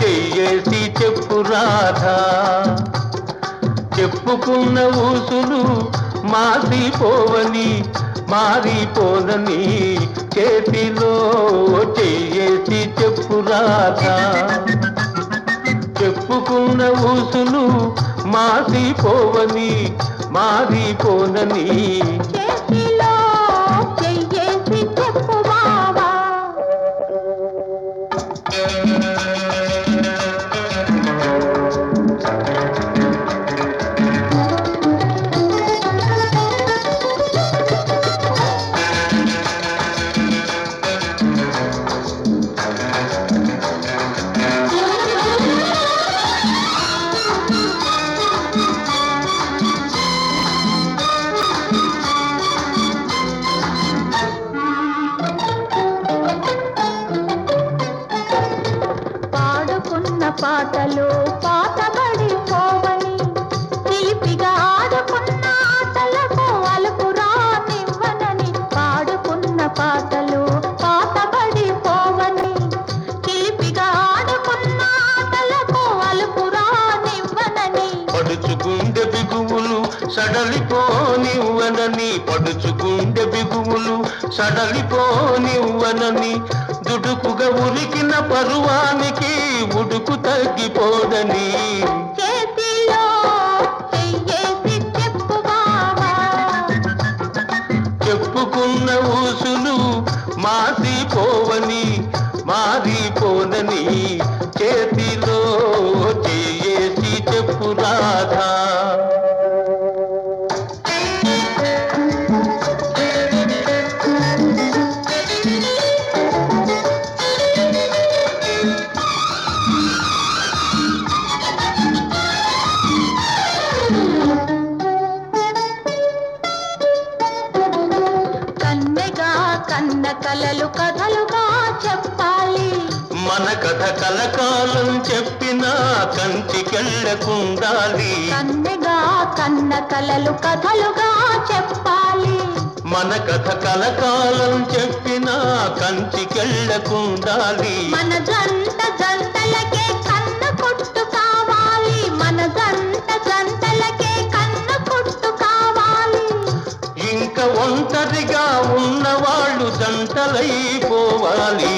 చెయ్యేసి చెప్పు రాధా. చెప్పుకున్న ఊసులు మారిపోవని మారిపోదని చేతిలో చెయ్యేసి చెప్పు రాధా. చెప్పుకున్న ఊసులు మాసిపోవని మారిపోనని పాడుకున్న పాతబడి పోవని చిలిపిగా ఆడుకున్న ఆటలకు అలుపు రానివ్వనని పాడుకున్న పాటలు పాతబడి పోవని చిలిపిగా ఆడుకున్న ఆటలకు అలుపు రానివ్వనని పడుచుకుండె బిగువులు సడలిపోనివ్వనని పడుచుకుండె బిగువులు సడలిపోనివ్వనని దుడుకుగా ఉరికిన పరువానికి ఉడుకు తగ్గిపోదని. చెప్పుకున్న ఊసులు కన్నెగా కన్న కలలు కథలుగా చెప్పాలి. మన కథ కలకాలం చెప్పిన కంచికెళ్ళకుండాలి కన్నెగా కన్న కలలు కథలుగా చెప్పాలి. మన కథ కలకాలం చెప్పిన కంచికెళ్ళకుండాలి మన ఇంక ఉన్నవాళ్ళు జంటలైపోవాలి